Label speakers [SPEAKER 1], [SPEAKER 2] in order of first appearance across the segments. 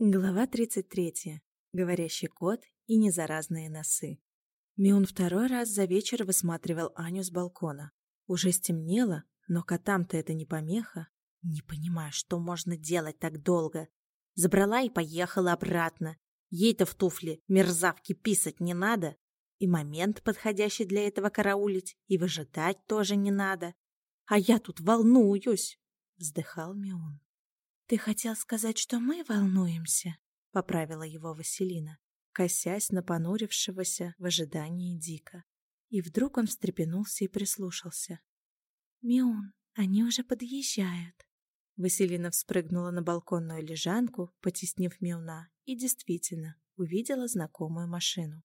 [SPEAKER 1] Глава 33. Говорящий кот и незаразные носы. Миун второй раз за вечер высматривал Аню с балкона. Уже стемнело, но котам-то это не помеха. Не понимаю, что можно делать так долго. Забрала и поехала обратно. Ей-то в туфли мерзавки писать не надо. И момент подходящий для этого караулить, и выжидать тоже не надо. А я тут волнуюсь, вздыхал Миун. «Ты хотел сказать, что мы волнуемся?» — поправила его Василина, косясь на понурившегося в ожидании Дика. И вдруг он встрепенулся и прислушался. «Миун, они уже подъезжают». Василина вспрыгнула на балконную лежанку, потеснив Миуна, и действительно увидела знакомую машину.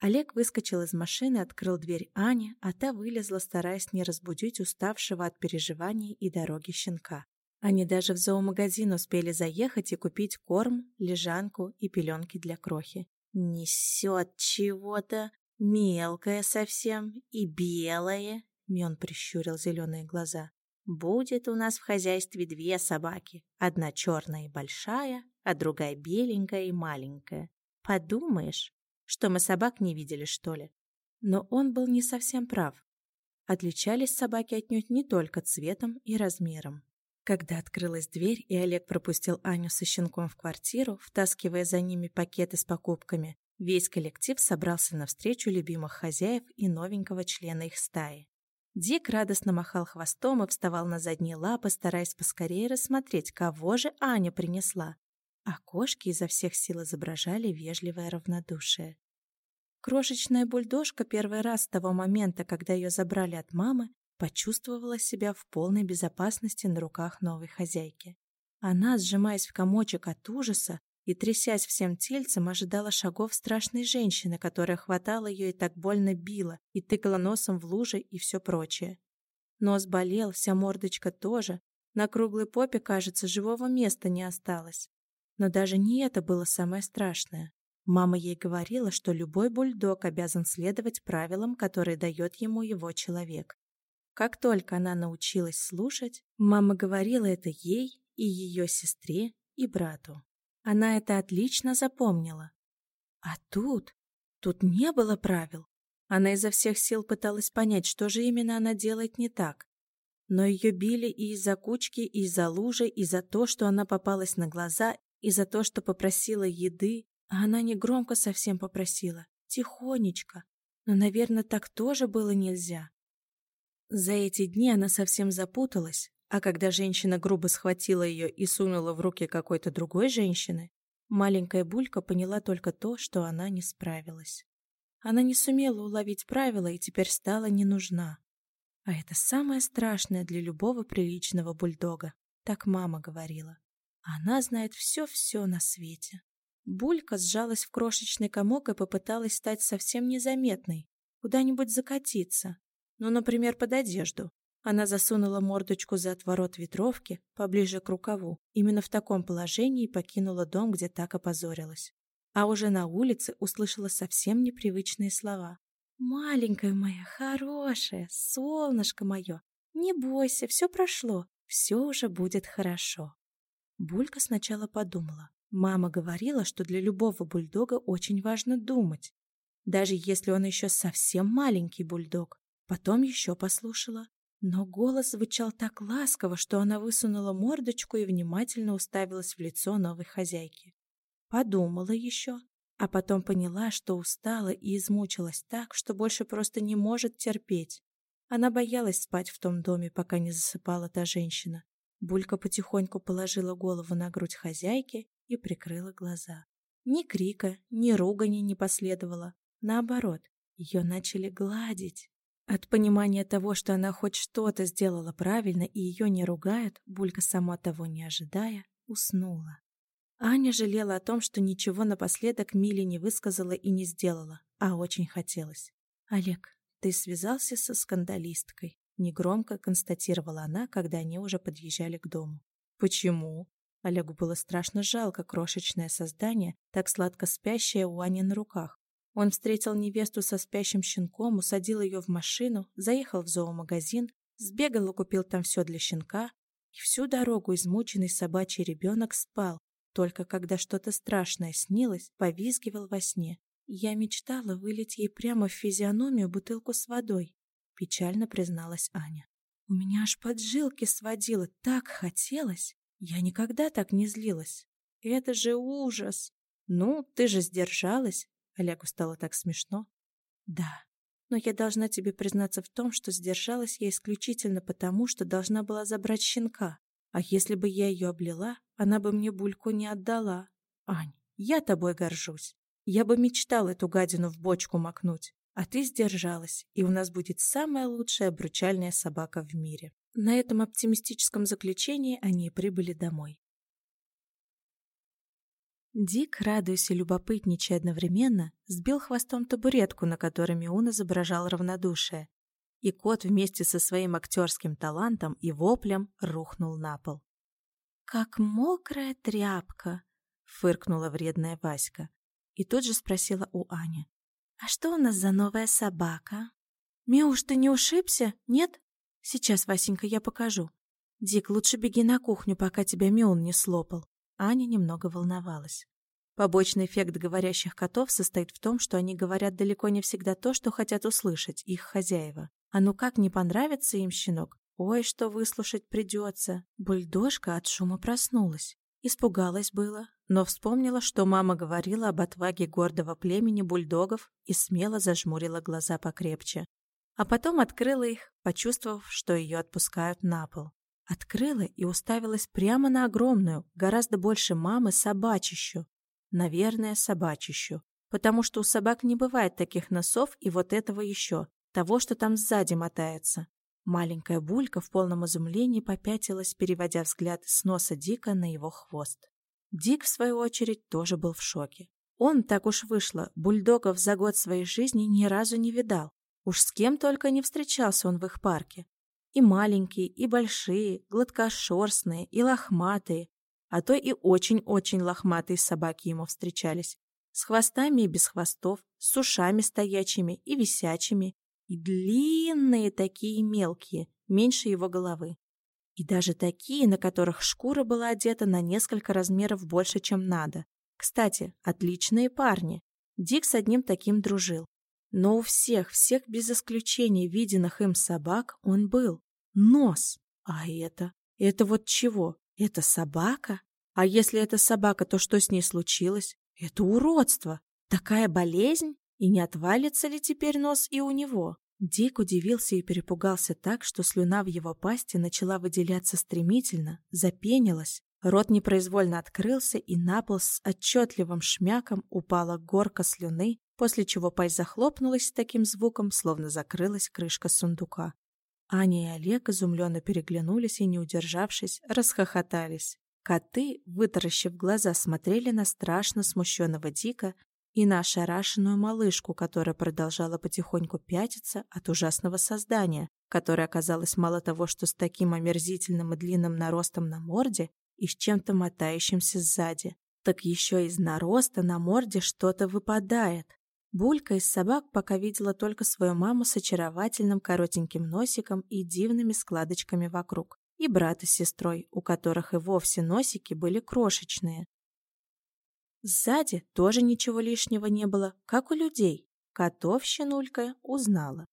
[SPEAKER 1] Олег выскочил из машины, открыл дверь Ане, а та вылезла, стараясь не разбудить уставшего от переживаний и дороги щенка. Они даже в зоомагазин успели заехать и купить корм, лежанку и пеленки для крохи. «Несет чего-то мелкое совсем и белое», — Мион прищурил зеленые глаза. «Будет у нас в хозяйстве две собаки. Одна черная и большая, а другая беленькая и маленькая. Подумаешь, что мы собак не видели, что ли?» Но он был не совсем прав. Отличались собаки отнюдь не только цветом и размером. Когда открылась дверь, и Олег пропустил Аню со щенком в квартиру, втаскивая за ними пакеты с покупками, весь коллектив собрался навстречу любимых хозяев и новенького члена их стаи. Дик радостно махал хвостом и вставал на задние лапы, стараясь поскорее рассмотреть, кого же Аня принесла. А кошки изо всех сил изображали вежливое равнодушие. Крошечная бульдожка первый раз с того момента, когда ее забрали от мамы, почувствовала себя в полной безопасности на руках новой хозяйки. Она, сжимаясь в комочек от ужаса и трясясь всем тельцем, ожидала шагов страшной женщины, которая хватала ее и так больно била, и тыкала носом в лужи и все прочее. Нос болел, вся мордочка тоже, на круглой попе, кажется, живого места не осталось. Но даже не это было самое страшное. Мама ей говорила, что любой бульдог обязан следовать правилам, которые дает ему его человек. Как только она научилась слушать, мама говорила это ей и ее сестре и брату. Она это отлично запомнила. А тут, тут не было правил. Она изо всех сил пыталась понять, что же именно она делает не так. Но ее били и из-за кучки, и из-за лужи, и за то, что она попалась на глаза, и за то, что попросила еды. А она не громко совсем попросила, тихонечко. Но, наверное, так тоже было нельзя. За эти дни она совсем запуталась, а когда женщина грубо схватила ее и сунула в руки какой-то другой женщины, маленькая Булька поняла только то, что она не справилась. Она не сумела уловить правила и теперь стала не нужна. А это самое страшное для любого приличного бульдога, так мама говорила. Она знает все-все на свете. Булька сжалась в крошечный комок и попыталась стать совсем незаметной, куда-нибудь закатиться, ну, например, под одежду. Она засунула мордочку за отворот ветровки, поближе к рукаву. Именно в таком положении покинула дом, где так опозорилась. А уже на улице услышала совсем непривычные слова. «Маленькая моя, хорошая, солнышко мое, не бойся, все прошло, все уже будет хорошо». Булька сначала подумала. Мама говорила, что для любого бульдога очень важно думать. Даже если он еще совсем маленький бульдог. Потом еще послушала. Но голос звучал так ласково, что она высунула мордочку и внимательно уставилась в лицо новой хозяйки. Подумала еще, а потом поняла, что устала и измучилась так, что больше просто не может терпеть. Она боялась спать в том доме, пока не засыпала та женщина. Булька потихоньку положила голову на грудь хозяйки и прикрыла глаза. Ни крика, ни ругани не последовало. Наоборот, ее начали гладить. От понимания того, что она хоть что-то сделала правильно и ее не ругают, Булька, сама того не ожидая, уснула. Аня жалела о том, что ничего напоследок Миле не высказала и не сделала, а очень хотелось. «Олег, ты связался со скандалисткой?» Негромко констатировала она, когда они уже подъезжали к дому. «Почему?» Олегу было страшно жалко крошечное создание, так сладко спящее у Ани на руках. Он встретил невесту со спящим щенком, усадил ее в машину, заехал в зоомагазин, сбегал и купил там все для щенка, и всю дорогу измученный собачий ребенок спал, только когда что-то страшное снилось, повизгивал во сне. Я мечтала вылить ей прямо в физиономию бутылку с водой, печально призналась Аня. У меня аж поджилки сводило, так хотелось. Я никогда так не злилась. Это же ужас. Ну, ты же сдержалась. Олегу стало так смешно. Да, но я должна тебе признаться в том, что сдержалась я исключительно потому, что должна была забрать щенка. А если бы я ее облила, она бы мне бульку не отдала. Ань, я тобой горжусь. Я бы мечтал эту гадину в бочку макнуть. А ты сдержалась, и у нас будет самая лучшая обручальная собака в мире. На этом оптимистическом заключении они прибыли домой. Дик, радуясь и любопытничая одновременно, сбил хвостом табуретку, на которой Миун изображал равнодушие, и кот вместе со своим актерским талантом и воплем рухнул на пол. «Как мокрая тряпка!» — фыркнула вредная Васька. И тут же спросила у Ани. «А что у нас за новая собака?» «Миуш, ты не ушибся? Нет? Сейчас, Васенька, я покажу. Дик, лучше беги на кухню, пока тебя Миун не слопал». Аня немного волновалась. Побочный эффект говорящих котов состоит в том, что они говорят далеко не всегда то, что хотят услышать их хозяева. А ну как не понравится им щенок? Ой, что выслушать придется. Бульдожка от шума проснулась. Испугалась было, но вспомнила, что мама говорила об отваге гордого племени бульдогов и смело зажмурила глаза покрепче. А потом открыла их, почувствовав, что ее отпускают на пол. Открыла и уставилась прямо на огромную, гораздо больше мамы, собачищу. Наверное, собачищу. Потому что у собак не бывает таких носов и вот этого еще, того, что там сзади мотается. Маленькая булька в полном изумлении попятилась, переводя взгляд с носа Дика на его хвост. Дик, в свою очередь, тоже был в шоке. Он, так уж вышло, бульдогов за год своей жизни ни разу не видал. Уж с кем только не встречался он в их парке. И маленькие, и большие, гладкошерстные, и лохматые, а то и очень-очень лохматые собаки ему встречались. С хвостами и без хвостов, с ушами стоячими и висячими, и длинные такие мелкие, меньше его головы. И даже такие, на которых шкура была одета на несколько размеров больше, чем надо. Кстати, отличные парни. Дик с одним таким дружил. Но у всех, всех без исключения виденных им собак он был. Нос. А это? Это вот чего? Это собака? А если это собака, то что с ней случилось? Это уродство. Такая болезнь? И не отвалится ли теперь нос и у него? Дик удивился и перепугался так, что слюна в его пасти начала выделяться стремительно, запенилась, рот непроизвольно открылся, и на пол с отчетливым шмяком упала горка слюны, после чего пасть захлопнулась с таким звуком, словно закрылась крышка сундука. Аня и Олег изумленно переглянулись и, не удержавшись, расхохотались. Коты, вытаращив глаза, смотрели на страшно смущенного Дика и на ошарашенную малышку, которая продолжала потихоньку пятиться от ужасного создания, которое оказалось мало того, что с таким омерзительным и длинным наростом на морде и с чем-то мотающимся сзади, так еще из нароста на морде что-то выпадает. Булька из собак пока видела только свою маму с очаровательным коротеньким носиком и дивными складочками вокруг, и брата с сестрой, у которых и вовсе носики были крошечные. Сзади тоже ничего лишнего не было, как у людей. Котов щенулька узнала.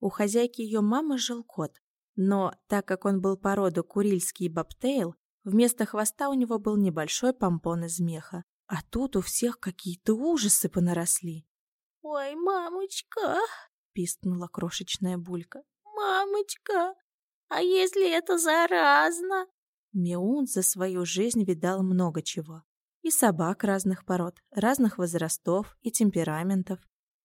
[SPEAKER 1] У хозяйки ее мамы жил кот, но так как он был породу курильский бобтейл, вместо хвоста у него был небольшой помпон из меха. А тут у всех какие-то ужасы понаросли.
[SPEAKER 2] «Ой, мамочка!» — пискнула крошечная булька. «Мамочка! А если это заразно?»
[SPEAKER 1] Миун за свою жизнь видал много чего. И собак разных пород, разных возрастов и темпераментов.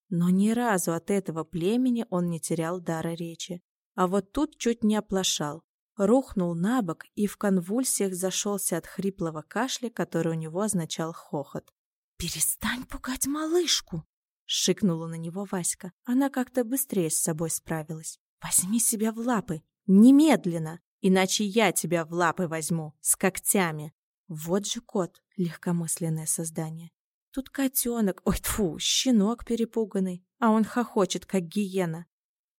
[SPEAKER 1] Но ни разу от этого племени он не терял дара речи. А вот тут чуть не оплошал. Рухнул на бок и в конвульсиях зашелся от хриплого кашля, который у него означал хохот. «Перестань пугать малышку!» Шикнула на него Васька. Она как-то быстрее с собой справилась. «Возьми себя в лапы! Немедленно! Иначе я тебя в лапы возьму! С когтями!» Вот же кот, легкомысленное создание. Тут котенок, ой, тфу, щенок перепуганный, а он хохочет, как гиена.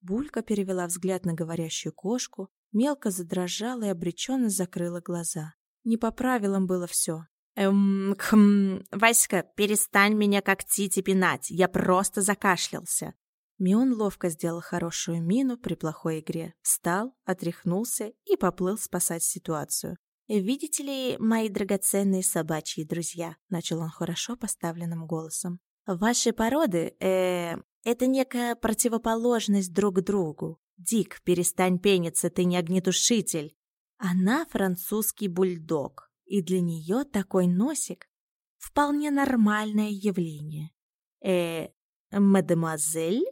[SPEAKER 1] Булька перевела взгляд на говорящую кошку, мелко задрожала и обреченно закрыла глаза. Не по правилам было все.
[SPEAKER 2] Эм, хм, Васька, перестань меня когтить и пинать, я просто закашлялся.
[SPEAKER 1] Мион ловко сделал хорошую мину при плохой игре, встал, отряхнулся и поплыл спасать ситуацию.
[SPEAKER 2] «Видите ли, мои драгоценные собачьи друзья», — начал он хорошо поставленным голосом, «ваши породы, э, это некая противоположность друг другу. Дик, перестань пениться, ты не огнетушитель. Она французский бульдог, и для нее такой носик — вполне нормальное явление. Э, мадемуазель?»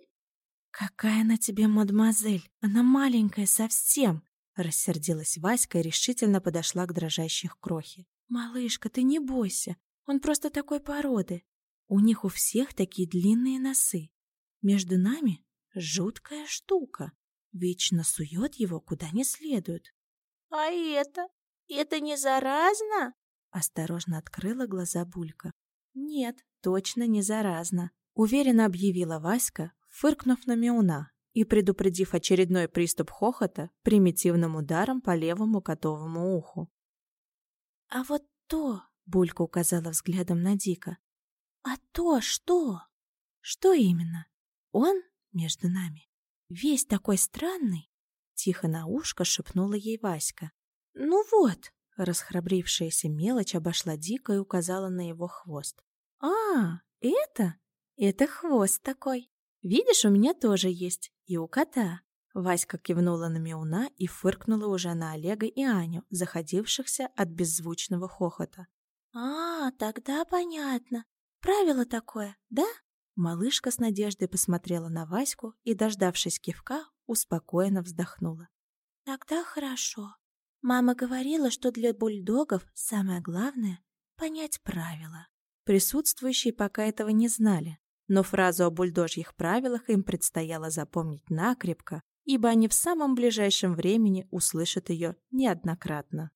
[SPEAKER 1] «Какая она тебе мадемуазель? Она маленькая совсем!» Рассердилась Васька и решительно подошла к дрожащих крохе. «Малышка, ты не бойся, он просто такой породы. У них у всех такие длинные носы. Между нами жуткая штука. Вечно сует его куда не следует.
[SPEAKER 2] «А это? Это не заразно?»
[SPEAKER 1] Осторожно открыла глаза Булька. «Нет, точно не заразно», — уверенно объявила Васька, фыркнув на Миуна и предупредив очередной приступ хохота примитивным ударом по левому котовому уху.
[SPEAKER 2] «А вот то!»
[SPEAKER 1] — Булька указала взглядом на Дика.
[SPEAKER 2] «А то что?»
[SPEAKER 1] «Что именно? Он между нами. Весь такой странный!» Тихо на ушко шепнула ей Васька.
[SPEAKER 2] «Ну вот!»
[SPEAKER 1] Расхрабрившаяся мелочь обошла Дика и указала на его хвост.
[SPEAKER 2] «А, это? Это хвост такой.
[SPEAKER 1] Видишь, у меня тоже есть. И у кота. Васька кивнула на Миуна и фыркнула уже на Олега и Аню, заходившихся от беззвучного хохота.
[SPEAKER 2] «А, тогда понятно. Правило такое, да?»
[SPEAKER 1] Малышка с надеждой посмотрела на Ваську и, дождавшись кивка, успокоенно вздохнула.
[SPEAKER 2] «Тогда хорошо. Мама говорила, что для бульдогов самое главное — понять правила».
[SPEAKER 1] Присутствующие пока этого не знали, но фразу о бульдожьих правилах им предстояло запомнить накрепко, ибо они в самом ближайшем времени услышат ее неоднократно.